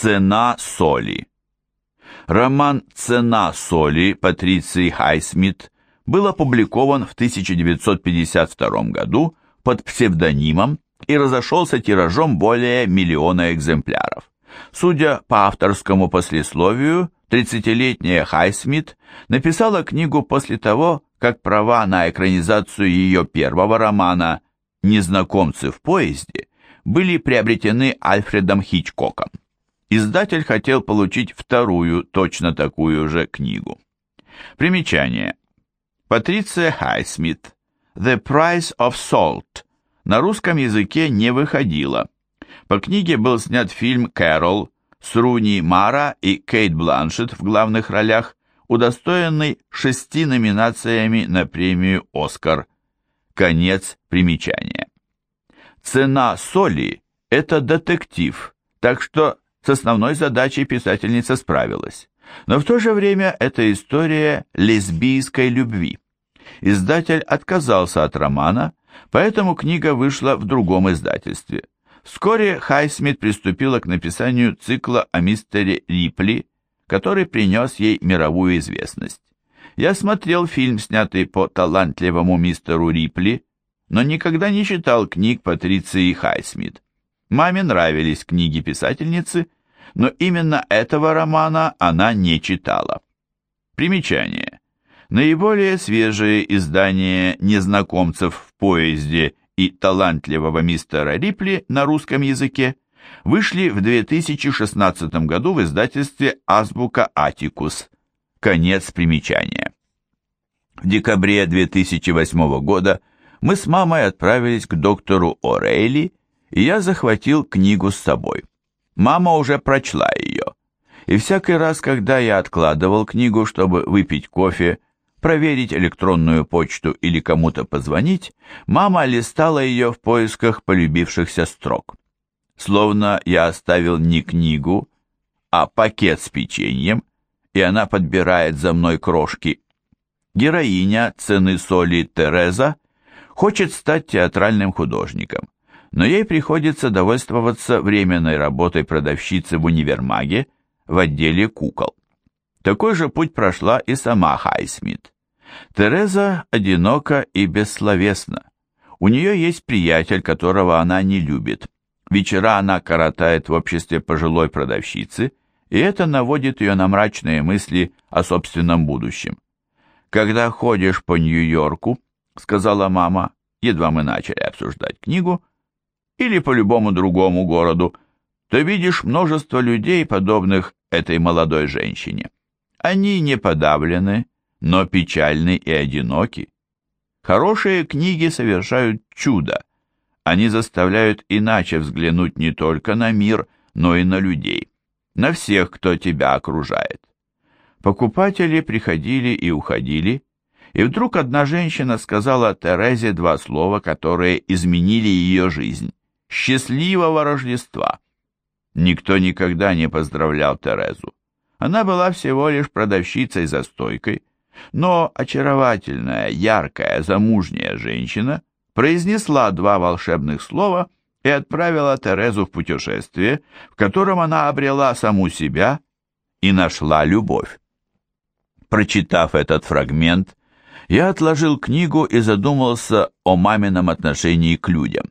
Цена соли. Роман «Цена соли» Патриции Хайсмит был опубликован в 1952 году под псевдонимом и разошелся тиражом более миллиона экземпляров. Судя по авторскому послесловию, 30-летняя Хайсмит написала книгу после того, как права на экранизацию ее первого романа «Незнакомцы в поезде» были приобретены Альфредом Хичкоком. Издатель хотел получить вторую, точно такую же книгу. Примечание. Патриция Хайсмит. The Price of Salt. На русском языке не выходила. По книге был снят фильм «Кэрол» с Руни Мара и Кейт Бланшетт в главных ролях, удостоенный шести номинациями на премию «Оскар». Конец примечания. Цена соли – это детектив, так что с основной задачей писательница справилась. Но в то же время это история лесбийской любви. Издатель отказался от романа, поэтому книга вышла в другом издательстве. Вскоре Хайсмит приступила к написанию цикла о мистере Рипли, который принес ей мировую известность. Я смотрел фильм, снятый по талантливому мистеру Рипли, но никогда не читал книг Патриции Хайсмит. Маме нравились книги писательницы, но именно этого романа она не читала. Примечание. Наиболее свежие издания «Незнакомцев в поезде» и «Талантливого мистера Рипли» на русском языке вышли в 2016 году в издательстве «Азбука Атикус». Конец примечания. В декабре 2008 года мы с мамой отправились к доктору О'Рейли, я захватил книгу с собой. Мама уже прочла ее. И всякий раз, когда я откладывал книгу, чтобы выпить кофе, проверить электронную почту или кому-то позвонить, мама листала ее в поисках полюбившихся строк. Словно я оставил не книгу, а пакет с печеньем, и она подбирает за мной крошки. Героиня цены соли Тереза хочет стать театральным художником но ей приходится довольствоваться временной работой продавщицы в универмаге в отделе кукол. Такой же путь прошла и сама Хайсмит. Тереза одинока и бессловесна. У нее есть приятель, которого она не любит. Вечера она коротает в обществе пожилой продавщицы, и это наводит ее на мрачные мысли о собственном будущем. «Когда ходишь по Нью-Йорку», — сказала мама, едва мы начали обсуждать книгу, или по любому другому городу, то видишь множество людей, подобных этой молодой женщине. Они не подавлены, но печальны и одиноки. Хорошие книги совершают чудо. Они заставляют иначе взглянуть не только на мир, но и на людей, на всех, кто тебя окружает. Покупатели приходили и уходили, и вдруг одна женщина сказала Терезе два слова, которые изменили ее жизнь. Счастливого Рождества! Никто никогда не поздравлял Терезу. Она была всего лишь продавщицей за стойкой, но очаровательная, яркая, замужняя женщина произнесла два волшебных слова и отправила Терезу в путешествие, в котором она обрела саму себя и нашла любовь. Прочитав этот фрагмент, я отложил книгу и задумался о мамином отношении к людям.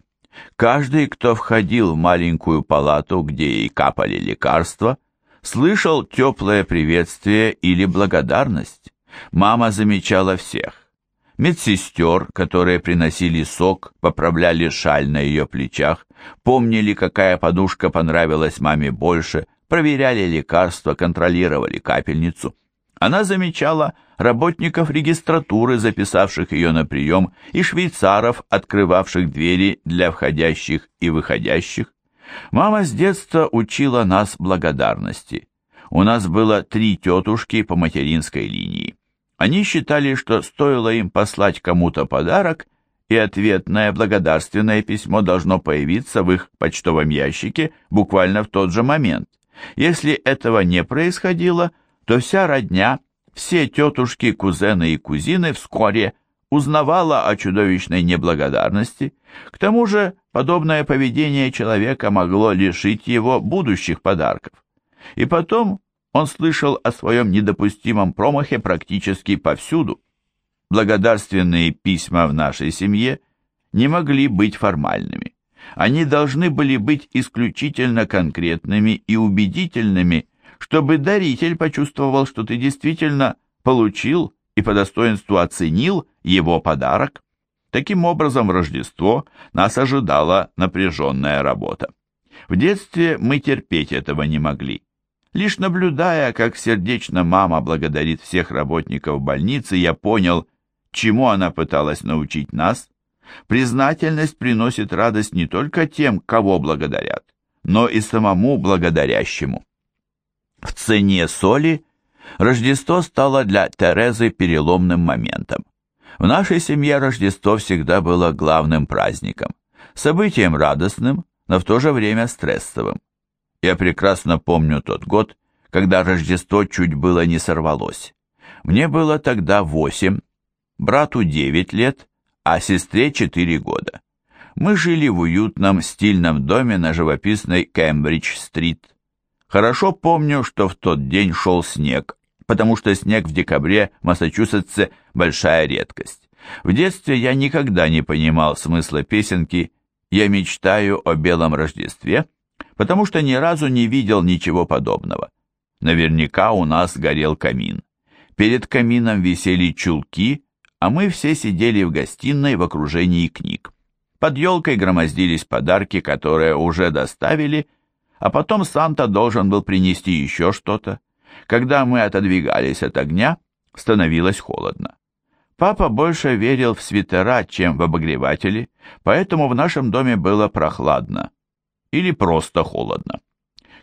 Каждый, кто входил в маленькую палату, где ей капали лекарства, слышал теплое приветствие или благодарность. Мама замечала всех. Медсестер, которые приносили сок, поправляли шаль на ее плечах, помнили, какая подушка понравилась маме больше, проверяли лекарства, контролировали капельницу. Она замечала работников регистратуры, записавших ее на прием, и швейцаров, открывавших двери для входящих и выходящих. Мама с детства учила нас благодарности. У нас было три тетушки по материнской линии. Они считали, что стоило им послать кому-то подарок, и ответное благодарственное письмо должно появиться в их почтовом ящике буквально в тот же момент. Если этого не происходило, то вся родня, все тетушки, кузены и кузины вскоре узнавала о чудовищной неблагодарности. К тому же подобное поведение человека могло лишить его будущих подарков. И потом он слышал о своем недопустимом промахе практически повсюду. Благодарственные письма в нашей семье не могли быть формальными. Они должны были быть исключительно конкретными и убедительными, чтобы даритель почувствовал, что ты действительно получил и по достоинству оценил его подарок. Таким образом, в Рождество нас ожидала напряженная работа. В детстве мы терпеть этого не могли. Лишь наблюдая, как сердечно мама благодарит всех работников больницы, я понял, чему она пыталась научить нас. Признательность приносит радость не только тем, кого благодарят, но и самому благодарящему. В цене соли Рождество стало для Терезы переломным моментом. В нашей семье Рождество всегда было главным праздником, событием радостным, но в то же время стрессовым. Я прекрасно помню тот год, когда Рождество чуть было не сорвалось. Мне было тогда восемь, брату девять лет, а сестре четыре года. Мы жили в уютном, стильном доме на живописной Кембридж-стрит. Хорошо помню, что в тот день шел снег, потому что снег в декабре в Массачусетсе – большая редкость. В детстве я никогда не понимал смысла песенки «Я мечтаю о белом Рождестве», потому что ни разу не видел ничего подобного. Наверняка у нас горел камин. Перед камином висели чулки, а мы все сидели в гостиной в окружении книг. Под елкой громоздились подарки, которые уже доставили, а потом Санта должен был принести еще что-то. Когда мы отодвигались от огня, становилось холодно. Папа больше верил в свитера, чем в обогреватели, поэтому в нашем доме было прохладно. Или просто холодно.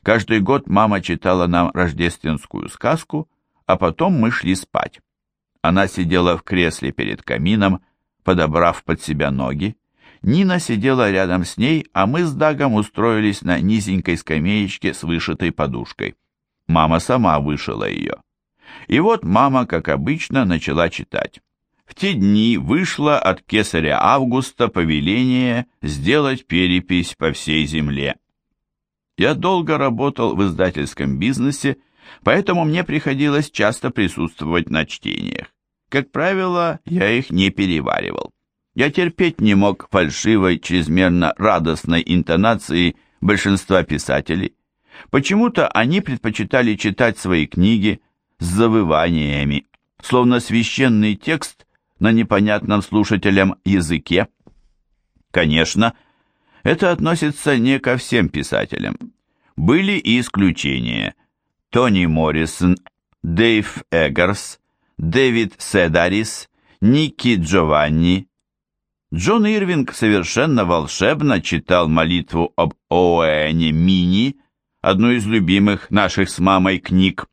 Каждый год мама читала нам рождественскую сказку, а потом мы шли спать. Она сидела в кресле перед камином, подобрав под себя ноги. Нина сидела рядом с ней, а мы с Дагом устроились на низенькой скамеечке с вышитой подушкой. Мама сама вышила ее. И вот мама, как обычно, начала читать. В те дни вышло от кесаря Августа повеление сделать перепись по всей земле. Я долго работал в издательском бизнесе, поэтому мне приходилось часто присутствовать на чтениях. Как правило, я их не переваривал. Я терпеть не мог фальшивой, чрезмерно радостной интонации большинства писателей. Почему-то они предпочитали читать свои книги с завываниями, словно священный текст на непонятном слушателям языке. Конечно, это относится не ко всем писателям. Были и исключения. Тони Моррисон, Дэйв Эггерс, Дэвид Седарис, Ники Джованни. Джон Ирвинг совершенно волшебно читал молитву об Оуэне Мини, одну из любимых наших с мамой книг.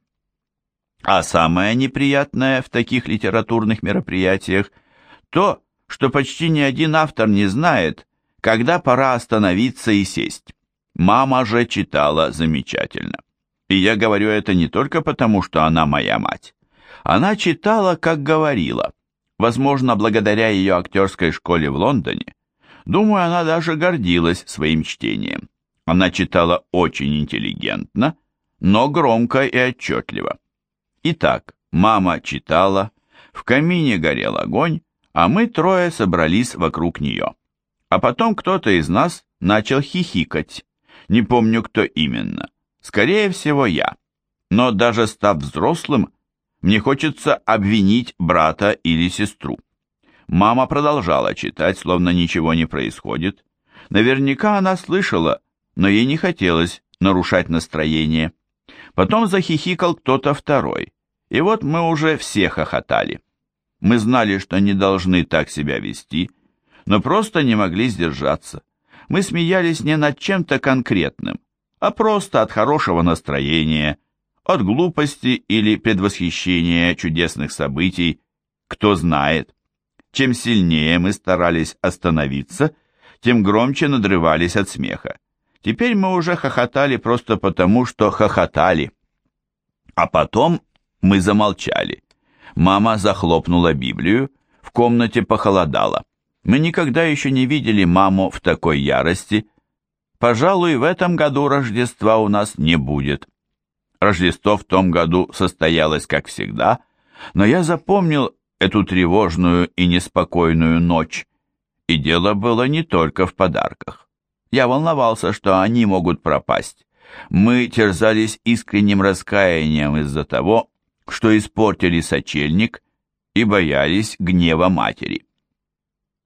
А самое неприятное в таких литературных мероприятиях то, что почти ни один автор не знает, когда пора остановиться и сесть. Мама же читала замечательно. И я говорю это не только потому, что она моя мать. Она читала, как говорила. Возможно, благодаря ее актерской школе в Лондоне. Думаю, она даже гордилась своим чтением. Она читала очень интеллигентно, но громко и отчетливо. Итак, мама читала, в камине горел огонь, а мы трое собрались вокруг нее. А потом кто-то из нас начал хихикать. Не помню, кто именно. Скорее всего, я. Но даже став взрослым, мне хочется обвинить брата или сестру. Мама продолжала читать, словно ничего не происходит. Наверняка она слышала, но ей не хотелось нарушать настроение. Потом захихикал кто-то второй. И вот мы уже все хохотали. Мы знали, что не должны так себя вести, но просто не могли сдержаться. Мы смеялись не над чем-то конкретным, а просто от хорошего настроения, от глупости или предвосхищения чудесных событий, кто знает. Чем сильнее мы старались остановиться, тем громче надрывались от смеха. Теперь мы уже хохотали просто потому, что хохотали. А потом мы замолчали. Мама захлопнула Библию, в комнате похолодало. Мы никогда еще не видели маму в такой ярости. Пожалуй, в этом году Рождества у нас не будет. Рождество в том году состоялось как всегда, но я запомнил эту тревожную и неспокойную ночь. И дело было не только в подарках. Я волновался, что они могут пропасть. Мы терзались искренним раскаянием из-за того, что испортили сочельник, и боялись гнева матери.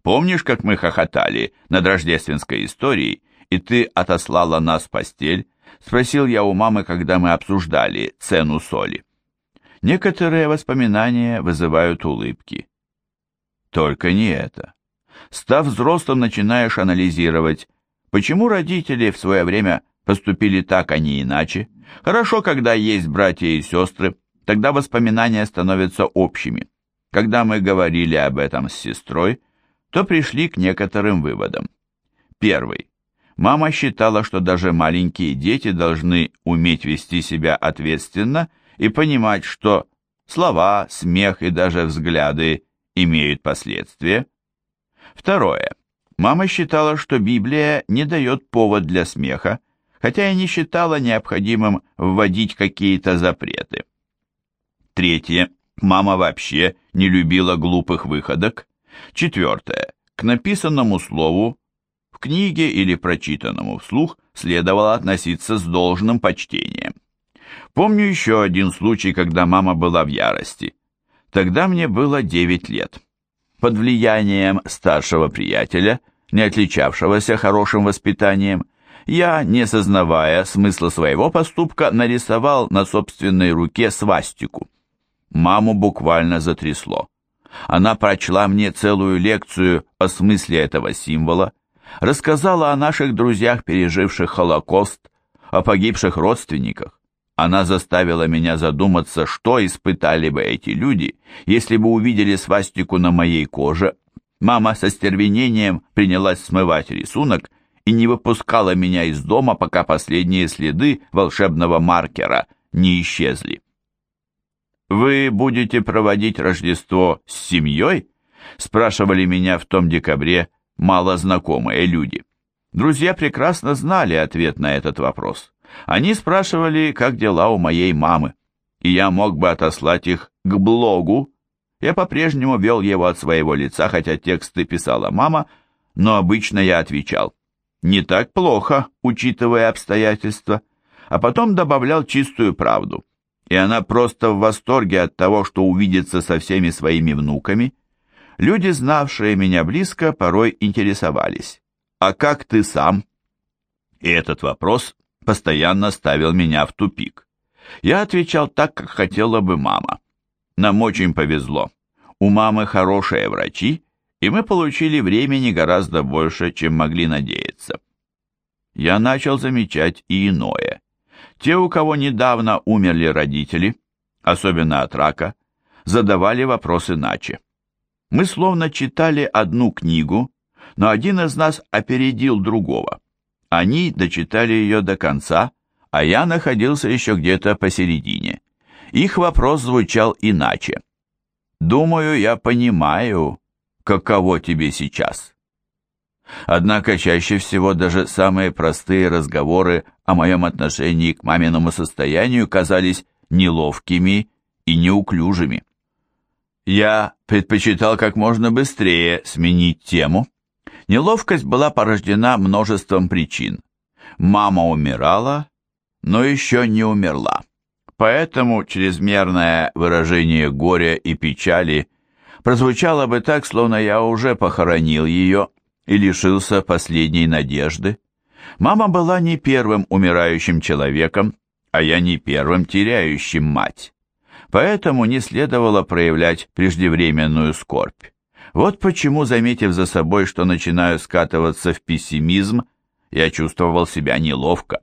Помнишь, как мы хохотали над рождественской историей, и ты отослала нас в постель? Спросил я у мамы, когда мы обсуждали цену соли. Некоторые воспоминания вызывают улыбки. Только не это. Став взрослым, начинаешь анализировать, почему родители в свое время поступили так, а не иначе. Хорошо, когда есть братья и сестры, тогда воспоминания становятся общими. Когда мы говорили об этом с сестрой, то пришли к некоторым выводам. Первый. Мама считала, что даже маленькие дети должны уметь вести себя ответственно и понимать, что слова, смех и даже взгляды имеют последствия. Второе. Мама считала, что Библия не дает повод для смеха, хотя и не считала необходимым вводить какие-то запреты. Третье. Мама вообще не любила глупых выходок. Четвертое. К написанному слову в книге или прочитанному вслух следовало относиться с должным почтением. Помню еще один случай, когда мама была в ярости. Тогда мне было 9 лет. Под влиянием старшего приятеля, не отличавшегося хорошим воспитанием, я, не сознавая смысла своего поступка, нарисовал на собственной руке свастику. Маму буквально затрясло. Она прочла мне целую лекцию о смысле этого символа, рассказала о наших друзьях, переживших Холокост, о погибших родственниках. Она заставила меня задуматься, что испытали бы эти люди, если бы увидели свастику на моей коже. Мама со стервенением принялась смывать рисунок и не выпускала меня из дома, пока последние следы волшебного маркера не исчезли. «Вы будете проводить Рождество с семьей?» спрашивали меня в том декабре малознакомые люди. Друзья прекрасно знали ответ на этот вопрос. Они спрашивали, как дела у моей мамы, и я мог бы отослать их к блогу. Я по-прежнему вел его от своего лица, хотя тексты писала мама, но обычно я отвечал «не так плохо, учитывая обстоятельства», а потом добавлял чистую правду и она просто в восторге от того, что увидится со всеми своими внуками. Люди, знавшие меня близко, порой интересовались. «А как ты сам?» И этот вопрос постоянно ставил меня в тупик. Я отвечал так, как хотела бы мама. Нам очень повезло. У мамы хорошие врачи, и мы получили времени гораздо больше, чем могли надеяться. Я начал замечать и иное. Те, у кого недавно умерли родители, особенно от рака, задавали вопрос иначе. Мы словно читали одну книгу, но один из нас опередил другого. Они дочитали ее до конца, а я находился еще где-то посередине. Их вопрос звучал иначе. «Думаю, я понимаю, каково тебе сейчас». Однако чаще всего даже самые простые разговоры о моем отношении к маминому состоянию казались неловкими и неуклюжими. Я предпочитал как можно быстрее сменить тему. Неловкость была порождена множеством причин. Мама умирала, но еще не умерла. Поэтому чрезмерное выражение горя и печали прозвучало бы так, словно я уже похоронил ее и лишился последней надежды. Мама была не первым умирающим человеком, а я не первым теряющим мать. Поэтому не следовало проявлять преждевременную скорбь. Вот почему, заметив за собой, что начинаю скатываться в пессимизм, я чувствовал себя неловко.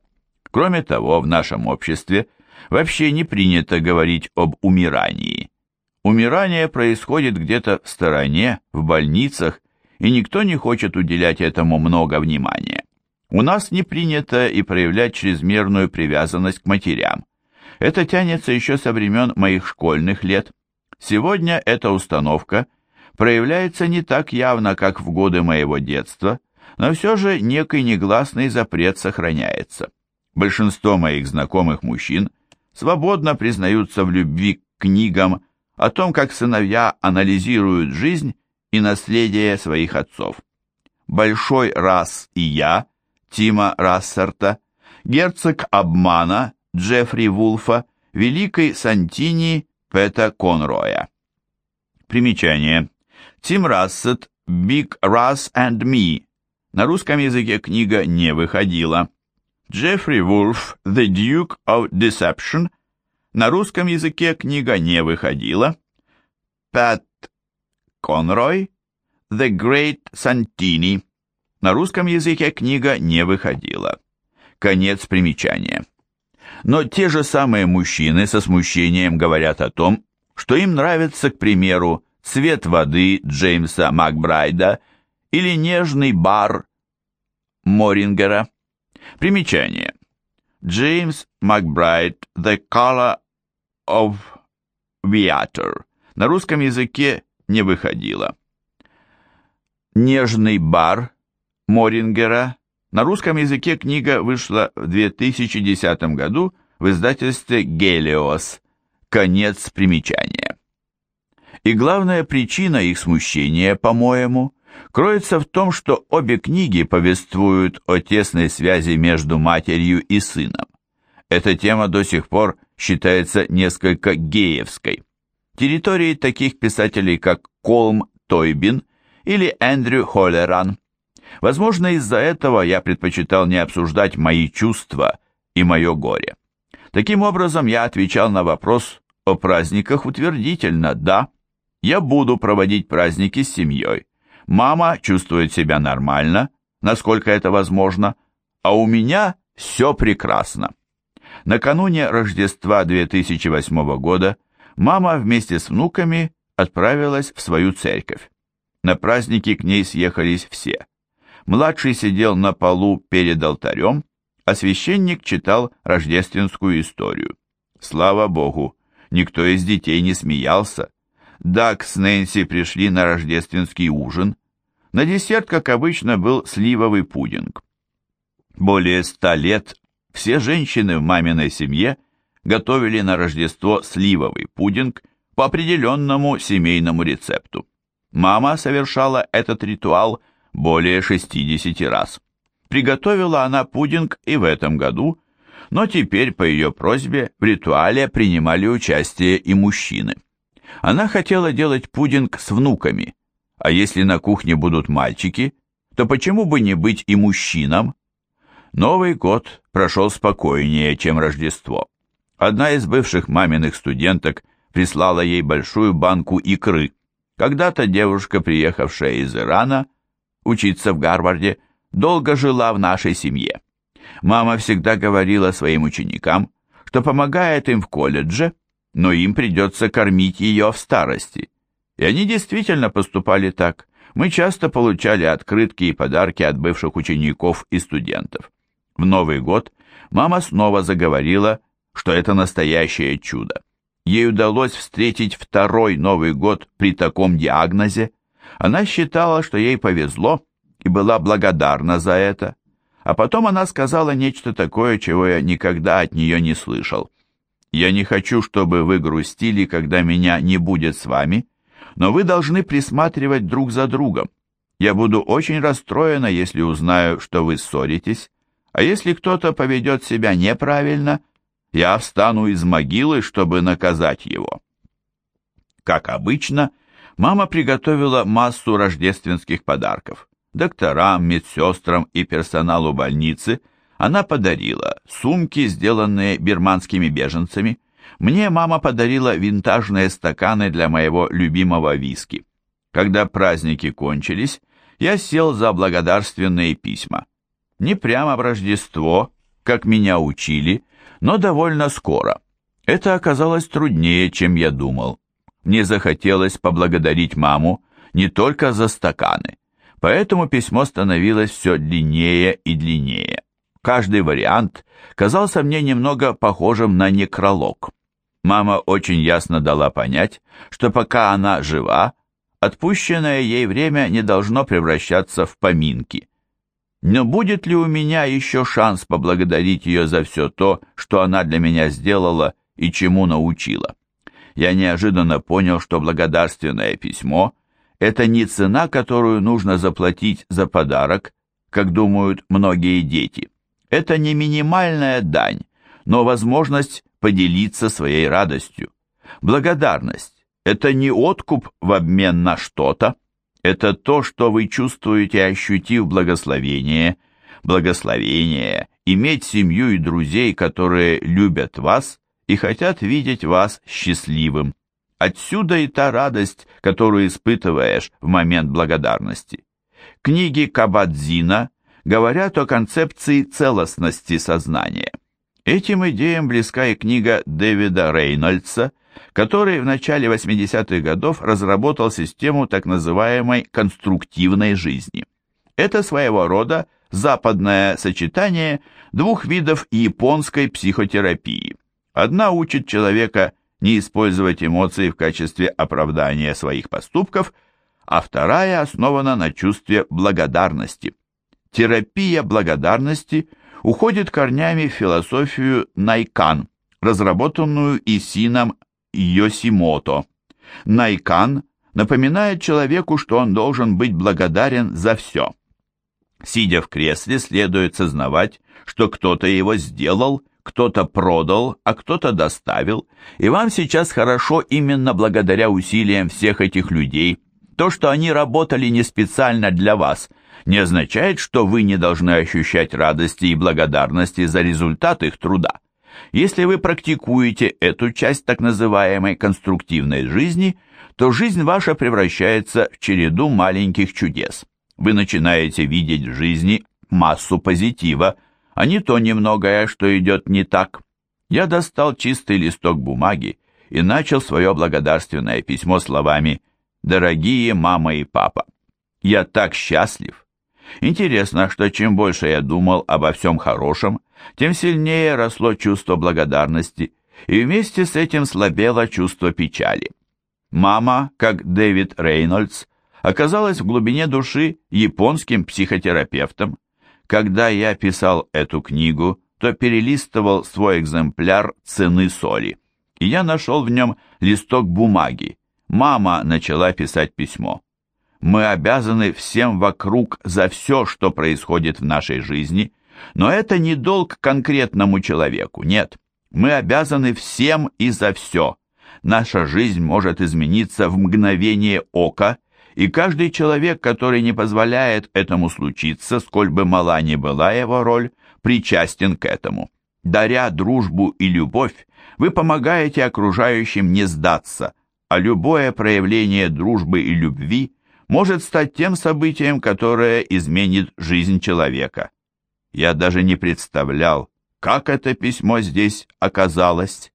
Кроме того, в нашем обществе вообще не принято говорить об умирании. Умирание происходит где-то в стороне, в больницах и никто не хочет уделять этому много внимания. У нас не принято и проявлять чрезмерную привязанность к матерям. Это тянется еще со времен моих школьных лет. Сегодня эта установка проявляется не так явно, как в годы моего детства, но все же некий негласный запрет сохраняется. Большинство моих знакомых мужчин свободно признаются в любви к книгам о том, как сыновья анализируют жизнь и наследие своих отцов. «Большой раз и я» Тима Рассерта, «Герцог обмана» Джеффри Вулфа, «Великий Сантини» Пэта Конроя. Примечание. Тим Рассет «Big Russ and Me». На русском языке книга не выходила. Джеффри Вулф «The Duke of Deception». На русском языке книга не выходила. Пэт Конрой «The Great Santini». На русском языке книга не выходила. Конец примечания. Но те же самые мужчины со смущением говорят о том, что им нравится, к примеру, цвет воды Джеймса Макбрайда или нежный бар Морингера. Примечание. Джеймс Макбрайд «The Color of Viator» на русском языке не выходило. «Нежный бар» Морингера. На русском языке книга вышла в 2010 году в издательстве «Гелиос». Конец примечания. И главная причина их смущения, по-моему, кроется в том, что обе книги повествуют о тесной связи между матерью и сыном. Эта тема до сих пор считается несколько геевской. Территории таких писателей, как Колм Тойбин или Эндрю Холлеран. Возможно, из-за этого я предпочитал не обсуждать мои чувства и мое горе. Таким образом, я отвечал на вопрос о праздниках утвердительно «да». Я буду проводить праздники с семьей. Мама чувствует себя нормально, насколько это возможно, а у меня все прекрасно. Накануне Рождества 2008 года мама вместе с внуками отправилась в свою церковь. На праздники к ней съехались все. Младший сидел на полу перед алтарем, а священник читал рождественскую историю. Слава Богу, никто из детей не смеялся. Даг с Нэнси пришли на рождественский ужин. На десерт, как обычно, был сливовый пудинг. Более ста лет все женщины в маминой семье готовили на Рождество сливовый пудинг по определенному семейному рецепту. Мама совершала этот ритуал более 60 раз. Приготовила она пудинг и в этом году, но теперь по ее просьбе в ритуале принимали участие и мужчины. Она хотела делать пудинг с внуками, а если на кухне будут мальчики, то почему бы не быть и мужчинам? Новый год прошел спокойнее, чем Рождество. Одна из бывших маминых студенток прислала ей большую банку икры. Когда-то девушка, приехавшая из Ирана, учиться в Гарварде, долго жила в нашей семье. Мама всегда говорила своим ученикам, что помогает им в колледже, но им придется кормить ее в старости. И они действительно поступали так. Мы часто получали открытки и подарки от бывших учеников и студентов. В Новый год мама снова заговорила, что это настоящее чудо. Ей удалось встретить второй Новый год при таком диагнозе. Она считала, что ей повезло, и была благодарна за это. А потом она сказала нечто такое, чего я никогда от нее не слышал. «Я не хочу, чтобы вы грустили, когда меня не будет с вами, но вы должны присматривать друг за другом. Я буду очень расстроена, если узнаю, что вы ссоритесь, а если кто-то поведет себя неправильно, я встану из могилы, чтобы наказать его. Как обычно, мама приготовила массу рождественских подарков. Докторам, медсестрам и персоналу больницы она подарила сумки, сделанные бирманскими беженцами. Мне мама подарила винтажные стаканы для моего любимого виски. Когда праздники кончились, я сел за благодарственные письма не прямо в Рождество, как меня учили, но довольно скоро. Это оказалось труднее, чем я думал. Мне захотелось поблагодарить маму не только за стаканы, поэтому письмо становилось все длиннее и длиннее. Каждый вариант казался мне немного похожим на некролог. Мама очень ясно дала понять, что пока она жива, отпущенное ей время не должно превращаться в поминки. Но будет ли у меня еще шанс поблагодарить ее за все то, что она для меня сделала и чему научила. Я неожиданно понял, что благодарственное письмо – это не цена, которую нужно заплатить за подарок, как думают многие дети. Это не минимальная дань, но возможность поделиться своей радостью. Благодарность – это не откуп в обмен на что-то, это то, что вы чувствуете, ощутив благословение. Благословение – иметь семью и друзей, которые любят вас и хотят видеть вас счастливым. Отсюда и та радость, которую испытываешь в момент благодарности. Книги Кабадзина говорят о концепции целостности сознания. Этим идеям близка и книга Дэвида Рейнольдса – который в начале 80-х годов разработал систему так называемой конструктивной жизни. Это своего рода западное сочетание двух видов японской психотерапии. Одна учит человека не использовать эмоции в качестве оправдания своих поступков, а вторая основана на чувстве благодарности. Терапия благодарности уходит корнями в философию Найкан, разработанную Исином Йосимото. Найкан напоминает человеку, что он должен быть благодарен за все. Сидя в кресле, следует сознавать, что кто-то его сделал, кто-то продал, а кто-то доставил, и вам сейчас хорошо именно благодаря усилиям всех этих людей. То, что они работали не специально для вас, не означает, что вы не должны ощущать радости и благодарности за результат их труда. Если вы практикуете эту часть так называемой конструктивной жизни, то жизнь ваша превращается в череду маленьких чудес. Вы начинаете видеть в жизни массу позитива, а не то немногое, что идет не так. Я достал чистый листок бумаги и начал свое благодарственное письмо словами «Дорогие мама и папа, я так счастлив, Интересно, что чем больше я думал обо всем хорошем, тем сильнее росло чувство благодарности, и вместе с этим слабело чувство печали. Мама, как Дэвид Рейнольдс, оказалась в глубине души японским психотерапевтом. Когда я писал эту книгу, то перелистывал свой экземпляр «Цены соли», и я нашел в нем листок бумаги. Мама начала писать письмо. Мы обязаны всем вокруг за все, что происходит в нашей жизни, но это не долг конкретному человеку, нет. Мы обязаны всем и за все. Наша жизнь может измениться в мгновение ока, и каждый человек, который не позволяет этому случиться, сколь бы мала ни была его роль, причастен к этому. Даря дружбу и любовь, вы помогаете окружающим не сдаться, а любое проявление дружбы и любви – может стать тем событием, которое изменит жизнь человека. Я даже не представлял, как это письмо здесь оказалось.